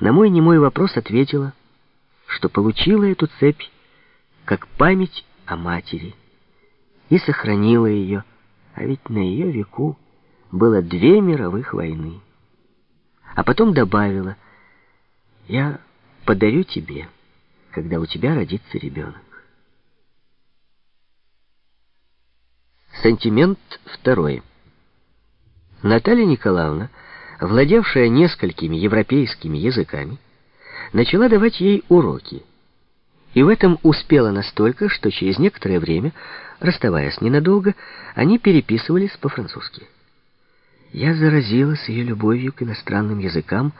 на мой немой вопрос ответила, что получила эту цепь как память о матери и сохранила ее, а ведь на ее веку было две мировых войны. А потом добавила, я подарю тебе, когда у тебя родится ребенок. Сантимент второй. Наталья Николаевна, владевшая несколькими европейскими языками, начала давать ей уроки. И в этом успела настолько, что через некоторое время, расставаясь ненадолго, они переписывались по-французски. Я заразилась ее любовью к иностранным языкам,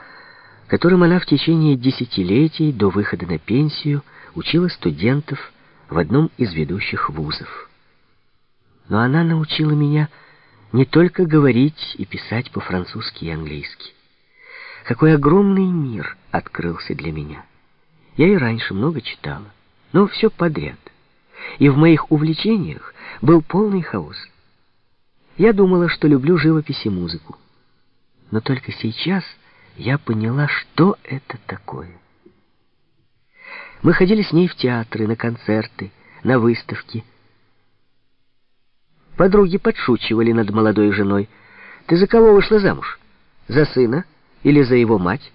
которым она в течение десятилетий до выхода на пенсию учила студентов в одном из ведущих вузов. Но она научила меня не только говорить и писать по-французски и английски. Какой огромный мир открылся для меня. Я и раньше много читала, но все подряд. И в моих увлечениях был полный хаос. Я думала, что люблю живопись и музыку. Но только сейчас я поняла, что это такое. Мы ходили с ней в театры, на концерты, на выставки. Подруги подшучивали над молодой женой. «Ты за кого вышла замуж? За сына или за его мать?»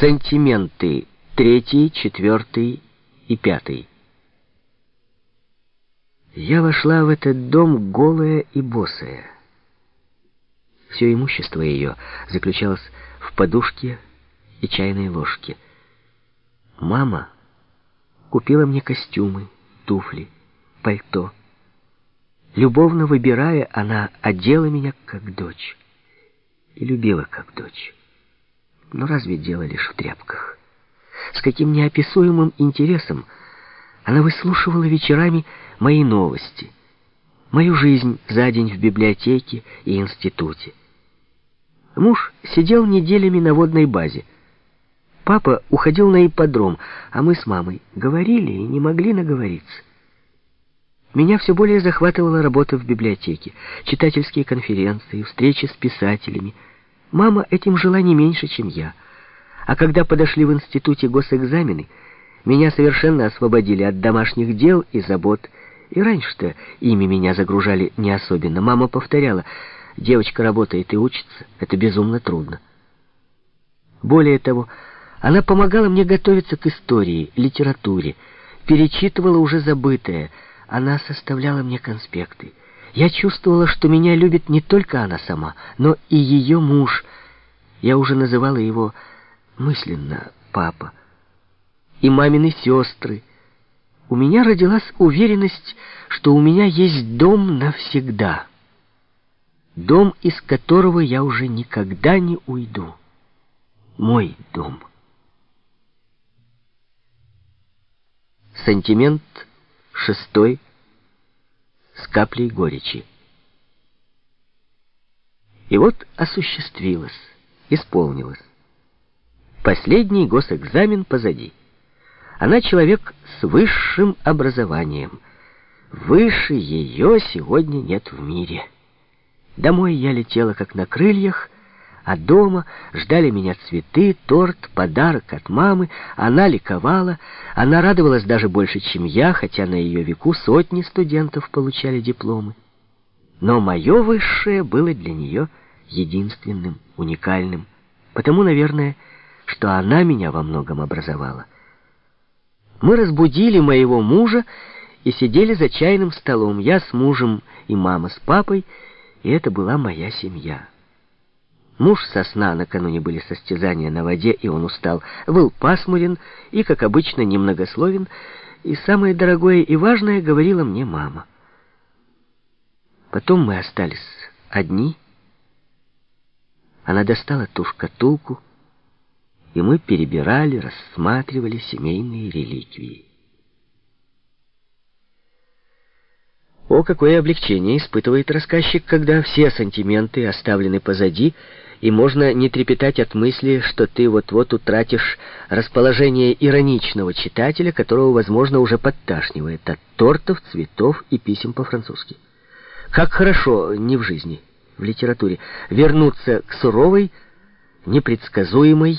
Сантименты третий, четвертый и пятый. Я вошла в этот дом голая и босая. Все имущество ее заключалось в подушке и чайной ложке. Мама купила мне костюмы, туфли, пальто. Любовно выбирая, она одела меня как дочь и любила как дочь. Но разве дело лишь в тряпках? С каким неописуемым интересом она выслушивала вечерами мои новости, мою жизнь за день в библиотеке и институте. Муж сидел неделями на водной базе. Папа уходил на ипподром, а мы с мамой говорили и не могли наговориться. Меня все более захватывала работа в библиотеке, читательские конференции, встречи с писателями. Мама этим жила не меньше, чем я. А когда подошли в институте госэкзамены, меня совершенно освободили от домашних дел и забот. И раньше-то ими меня загружали не особенно. Мама повторяла, девочка работает и учится, это безумно трудно. Более того, она помогала мне готовиться к истории, литературе, перечитывала уже забытое, она составляла мне конспекты. Я чувствовала, что меня любит не только она сама, но и ее муж. Я уже называла его мысленно папа и мамины сестры. У меня родилась уверенность, что у меня есть дом навсегда. Дом, из которого я уже никогда не уйду. Мой дом. Сантимент шестой с каплей горечи. И вот осуществилось, исполнилось. Последний госэкзамен позади. Она человек с высшим образованием. Выше ее сегодня нет в мире. Домой я летела как на крыльях, а дома ждали меня цветы, торт, подарок от мамы. Она ликовала, она радовалась даже больше, чем я, хотя на ее веку сотни студентов получали дипломы. Но мое высшее было для нее единственным, уникальным. Потому, наверное, что она меня во многом образовала. Мы разбудили моего мужа и сидели за чайным столом. Я с мужем и мама с папой, и это была моя семья. Муж со сна накануне были состязания на воде, и он устал. Был пасмурен и, как обычно, немногословен, и самое дорогое и важное говорила мне мама. Потом мы остались одни. Она достала ту шкатулку, и мы перебирали, рассматривали семейные реликвии. Какое облегчение испытывает рассказчик, когда все сантименты оставлены позади, и можно не трепетать от мысли, что ты вот-вот утратишь расположение ироничного читателя, которого, возможно, уже подташнивает от тортов, цветов и писем по-французски. Как хорошо не в жизни, в литературе, вернуться к суровой, непредсказуемой